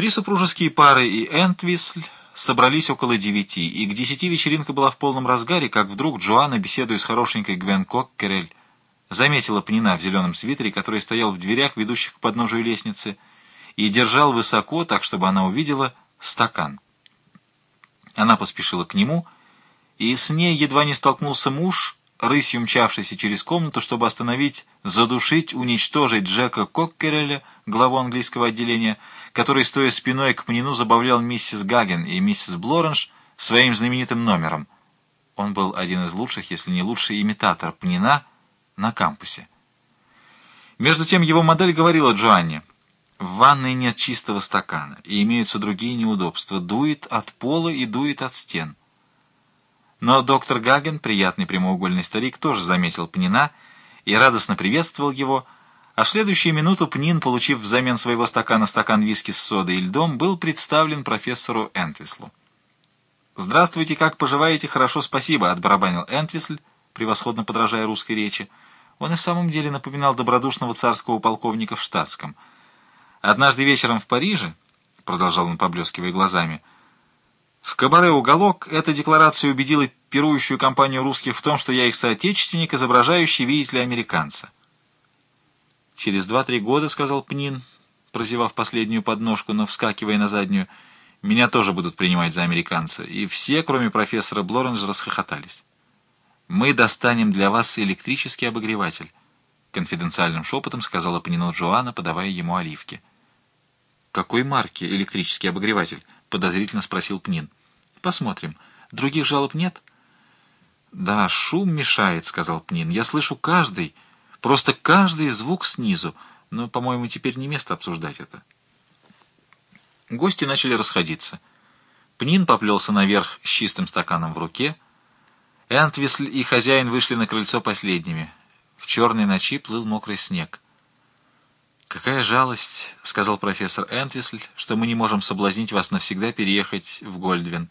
Три супружеские пары и Энтвисль собрались около девяти, и к десяти вечеринка была в полном разгаре, как вдруг Джоанна, беседуя с хорошенькой Гвен Коккерель, заметила Пнина в зеленом свитере, который стоял в дверях, ведущих к подножию лестницы, и держал высоко, так, чтобы она увидела, стакан. Она поспешила к нему, и с ней едва не столкнулся муж, рысью мчавшийся через комнату, чтобы остановить, задушить, уничтожить Джека Коккереля, главу английского отделения, который, стоя спиной к Пнину, забавлял миссис Гаген и миссис Блоранж своим знаменитым номером. Он был один из лучших, если не лучший имитатор Пнина на кампусе. Между тем его модель говорила Джоанне, «В ванной нет чистого стакана, и имеются другие неудобства. Дует от пола и дует от стен». Но доктор Гаген, приятный прямоугольный старик, тоже заметил Пнина и радостно приветствовал его, а в следующую минуту Пнин, получив взамен своего стакана стакан виски с содой и льдом, был представлен профессору Энтвислу. «Здравствуйте, как поживаете? Хорошо, спасибо», — отбарабанил Энтвисль, превосходно подражая русской речи. Он и в самом деле напоминал добродушного царского полковника в штатском. «Однажды вечером в Париже», — продолжал он, поблескивая глазами, — в кабаре «Уголок» эта декларация убедила пирующую компанию русских в том, что я их соотечественник, изображающий, видите ли, американца. «Через два-три года, — сказал Пнин, прозевав последнюю подножку, но вскакивая на заднюю, — меня тоже будут принимать за американца». И все, кроме профессора Блоренджа, расхохотались. «Мы достанем для вас электрический обогреватель», — конфиденциальным шепотом сказала Пнину Джоанна, подавая ему оливки. «Какой марки электрический обогреватель?» — подозрительно спросил Пнин. «Посмотрим. Других жалоб нет?» «Да, шум мешает», — сказал Пнин. «Я слышу каждый, просто каждый звук снизу, но, по-моему, теперь не место обсуждать это». Гости начали расходиться. Пнин поплелся наверх с чистым стаканом в руке. Энтвисль и хозяин вышли на крыльцо последними. В черной ночи плыл мокрый снег. «Какая жалость», — сказал профессор Энтвисль, — «что мы не можем соблазнить вас навсегда переехать в Гольдвин.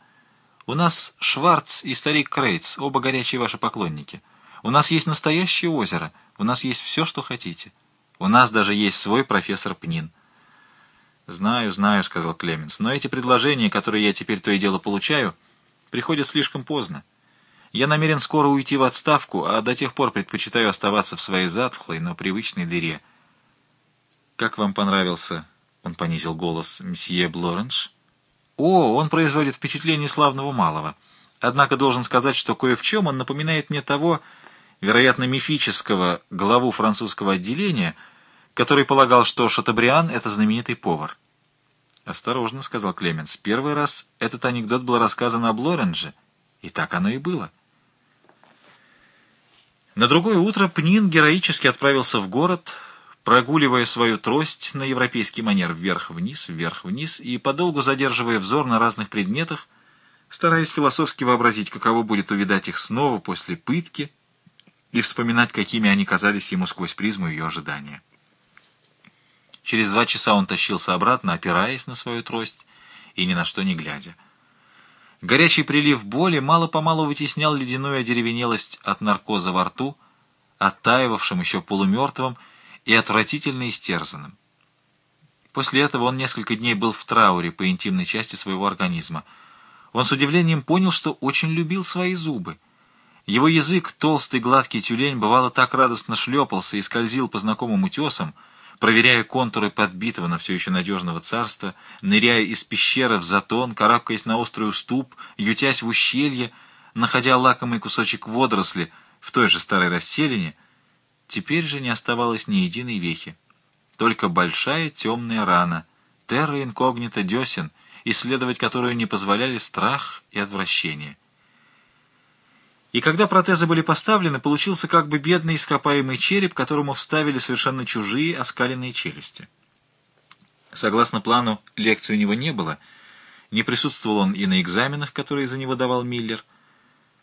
У нас Шварц и старик Крейц, оба горячие ваши поклонники. У нас есть настоящее озеро, у нас есть все, что хотите. У нас даже есть свой профессор Пнин». «Знаю, знаю», — сказал Клеменс, — «но эти предложения, которые я теперь то и дело получаю, приходят слишком поздно. Я намерен скоро уйти в отставку, а до тех пор предпочитаю оставаться в своей затхлой, но привычной дыре». «Как вам понравился?» — он понизил голос. «Мсье Блоренш?» «О, он производит впечатление славного малого. Однако должен сказать, что кое в чем он напоминает мне того, вероятно, мифического главу французского отделения, который полагал, что Шатабриан — это знаменитый повар». «Осторожно», — сказал Клеменс. «Первый раз этот анекдот был рассказан об Лоренже, и так оно и было». На другое утро Пнин героически отправился в город — прогуливая свою трость на европейский манер вверх-вниз, вверх-вниз и подолгу задерживая взор на разных предметах, стараясь философски вообразить, каково будет увидать их снова после пытки и вспоминать, какими они казались ему сквозь призму ее ожидания. Через два часа он тащился обратно, опираясь на свою трость и ни на что не глядя. Горячий прилив боли мало-помалу вытеснял ледяную одеревенелость от наркоза во рту, оттаивавшим еще полумертвым, и отвратительно истерзанным. После этого он несколько дней был в трауре по интимной части своего организма. Он с удивлением понял, что очень любил свои зубы. Его язык, толстый гладкий тюлень, бывало так радостно шлепался и скользил по знакомым утесам, проверяя контуры подбитого на все еще надежного царства, ныряя из пещеры в затон, карабкаясь на острый уступ, ютясь в ущелье, находя лакомый кусочек водоросли в той же старой расселине — Теперь же не оставалось ни единой вехи. Только большая темная рана, терра инкогнита десен, исследовать которую не позволяли страх и отвращение. И когда протезы были поставлены, получился как бы бедный ископаемый череп, которому вставили совершенно чужие оскаленные челюсти. Согласно плану, лекции у него не было, не присутствовал он и на экзаменах, которые за него давал Миллер.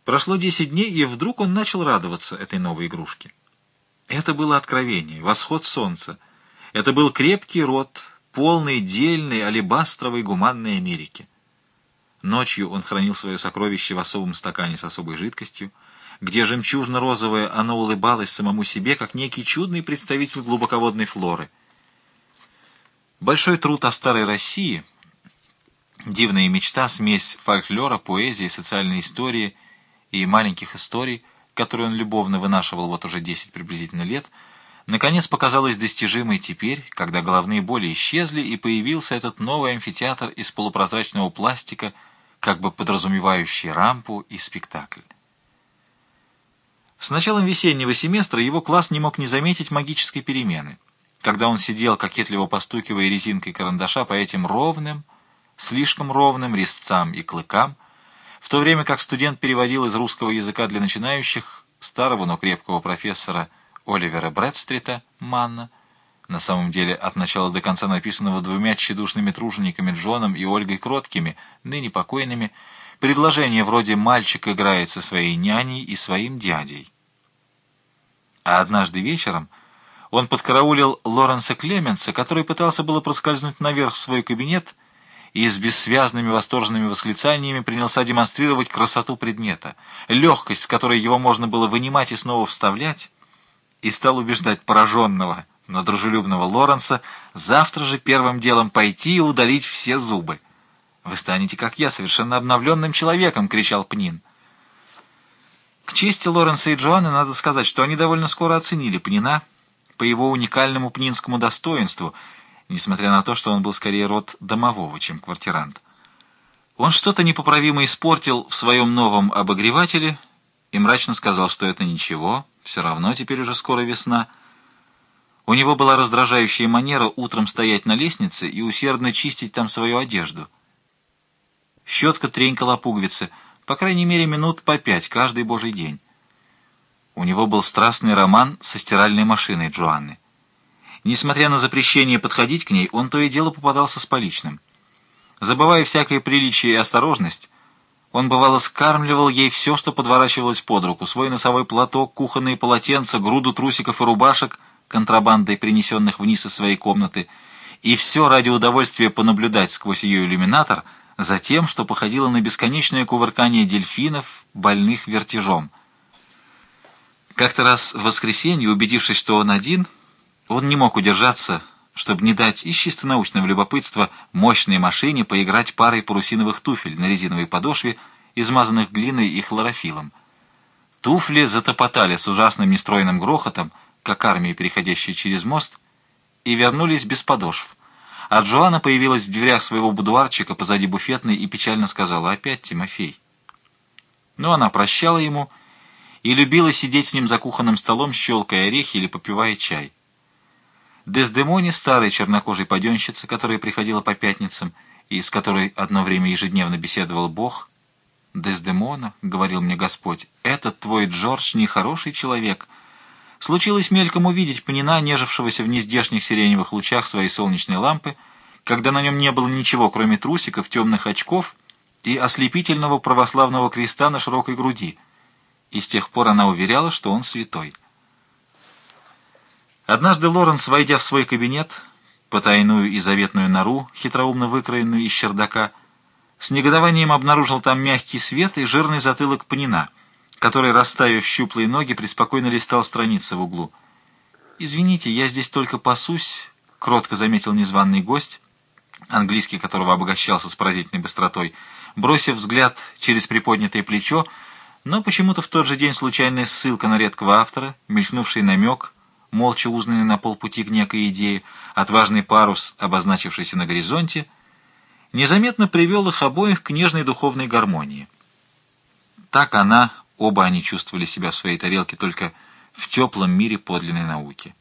Прошло десять дней, и вдруг он начал радоваться этой новой игрушке. Это было откровение, восход солнца. Это был крепкий рот, полный дельной, алебастровой, гуманной Америки. Ночью он хранил свое сокровище в особом стакане с особой жидкостью, где жемчужно-розовое оно улыбалось самому себе, как некий чудный представитель глубоководной флоры. Большой труд о старой России — Дивная мечта, смесь фольклора, поэзии, социальной истории и маленьких историй, которые он любовно вынашивал вот уже 10 приблизительно лет, наконец показалась достижимой теперь, когда головные боли исчезли и появился этот новый амфитеатр из полупрозрачного пластика, как бы подразумевающий рампу и спектакль. С началом весеннего семестра его класс не мог не заметить магической перемены, когда он сидел, кокетливо постукивая резинкой карандаша по этим ровным, слишком ровным резцам и клыкам, в то время как студент переводил из русского языка для начинающих старого, но крепкого профессора Оливера Брэдстрита «Манна», на самом деле от начала до конца написанного двумя тщедушными тружениками Джоном и Ольгой Кроткими, ныне покойными, предложение вроде «мальчик играет со своей няней и своим дядей». А однажды вечером он подкараулил Лоренса Клеменса, который пытался было проскользнуть наверх в свой кабинет и с бессвязными восторженными восклицаниями принялся демонстрировать красоту предмета, легкость, с которой его можно было вынимать и снова вставлять, и стал убеждать пораженного, но дружелюбного Лоренса завтра же первым делом пойти и удалить все зубы. «Вы станете, как я, совершенно обновленным человеком!» — кричал Пнин. К чести Лоренса и Джоанны надо сказать, что они довольно скоро оценили Пнина по его уникальному пнинскому достоинству, несмотря на то, что он был скорее род домового, чем квартирант. Он что-то непоправимо испортил в своем новом обогревателе и мрачно сказал, что это ничего, все равно теперь уже скоро весна. У него была раздражающая манера утром стоять на лестнице и усердно чистить там свою одежду — Щетка тренькала пуговицы, по крайней мере, минут по пять каждый божий день. У него был страстный роман со стиральной машиной Джоанны. Несмотря на запрещение подходить к ней, он то и дело попадался с поличным. Забывая всякое приличие и осторожность, он бывало скармливал ей все, что подворачивалось под руку, свой носовой платок, кухонные полотенца, груду трусиков и рубашек, контрабандой принесенных вниз из своей комнаты, и все ради удовольствия понаблюдать сквозь ее иллюминатор — за тем, что походило на бесконечное кувыркание дельфинов, больных вертежом. Как-то раз в воскресенье, убедившись, что он один, он не мог удержаться, чтобы не дать из чисто научного любопытства мощной машине поиграть парой парусиновых туфель на резиновой подошве, измазанных глиной и хлорофилом. Туфли затопотали с ужасным нестроенным грохотом, как армия, переходящая через мост, и вернулись без подошв а Джоанна появилась в дверях своего будуарчика позади буфетной и печально сказала «Опять Тимофей». Но она прощала ему и любила сидеть с ним за кухонным столом, щелкая орехи или попивая чай. Дездемоне, старой чернокожей паденщице, которая приходила по пятницам и с которой одно время ежедневно беседовал Бог, «Дездемона», — говорил мне Господь, — «этот твой Джордж нехороший человек», — Случилось мельком увидеть Панина, нежившегося в нездешних сиреневых лучах своей солнечной лампы, когда на нем не было ничего, кроме трусиков, темных очков и ослепительного православного креста на широкой груди. И с тех пор она уверяла, что он святой. Однажды Лоренс, войдя в свой кабинет, потайную и заветную нору, хитроумно выкроенную из чердака, с негодованием обнаружил там мягкий свет и жирный затылок Панина — который, расставив щуплые ноги, преспокойно листал страницы в углу. «Извините, я здесь только пасусь», — кротко заметил незваный гость, английский которого обогащался с поразительной быстротой, бросив взгляд через приподнятое плечо, но почему-то в тот же день случайная ссылка на редкого автора, мелькнувший намек, молча узнанный на полпути к некой идее, отважный парус, обозначившийся на горизонте, незаметно привел их обоих к нежной духовной гармонии. Так она, Оба они чувствовали себя в своей тарелке только в теплом мире подлинной науки.